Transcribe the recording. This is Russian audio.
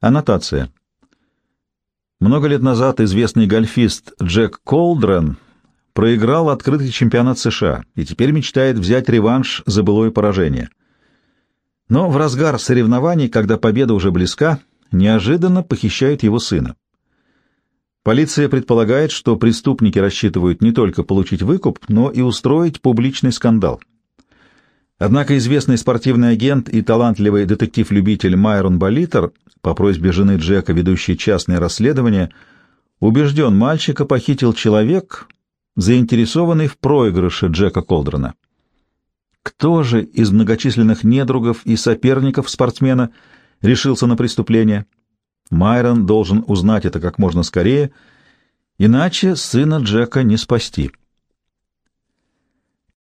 Аннотация. Много лет назад известный гольфист Джек Колдрен проиграл открытый чемпионат США и теперь мечтает взять реванш за былое поражение. Но в разгар соревнований, когда победа уже близка, неожиданно похищают его сына. Полиция предполагает, что преступники рассчитывают не только получить выкуп, но и устроить публичный скандал. Однако известный спортивный агент и талантливый детектив-любитель Майрон Болитер, по просьбе жены Джека, ведущий частное расследование, убежден, мальчика похитил человек, заинтересованный в проигрыше Джека Колдрона. Кто же из многочисленных недругов и соперников спортсмена решился на преступление? Майрон должен узнать это как можно скорее, иначе сына Джека не спасти.